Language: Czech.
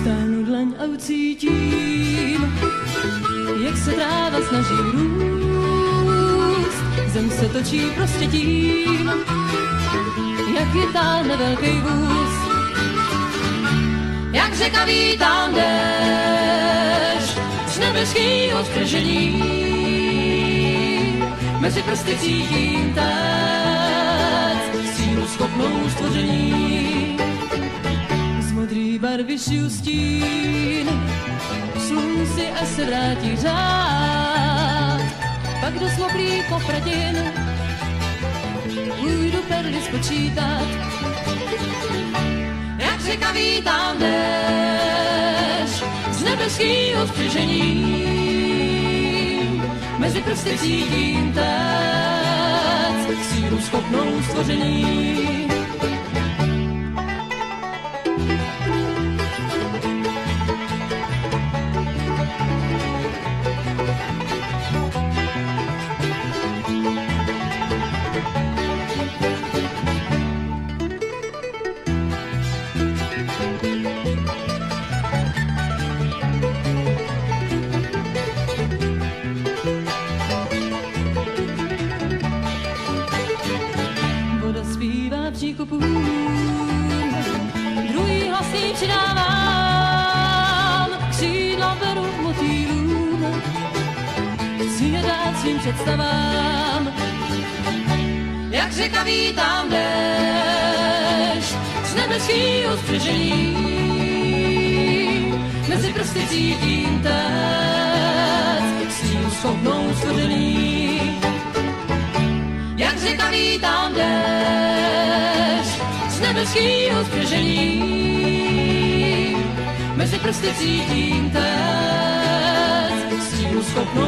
Stáhnu dlaň a ucítím, jak se tráva snaží růst. Zem se točí prostě tím, jak je táhne velký vůz. Jak řeka vítám déšť z nebeskýho stržení. Mezi prsty cítím tec, modrý barvy šiju stín, slunci a se vrátí řád. Pak do sloblých popratin půjdu perly spočítat. Jak řeka vítám déšť z nebeskýho spřežení. Mezi prsty cítím tec, sílu schopnou stvoření. Druhý hlasný přidávám, křídla beru motýlům, chci je dát svým představám. Jak řeka vítám déšť z nebeskýho střežení, mezi prsty cítím tec, sílu schopnou stvoření. Jak řeka vítám déšť nebeskýho spřežení. Mezi prsty cítím tec, sílu schopnou stvoření.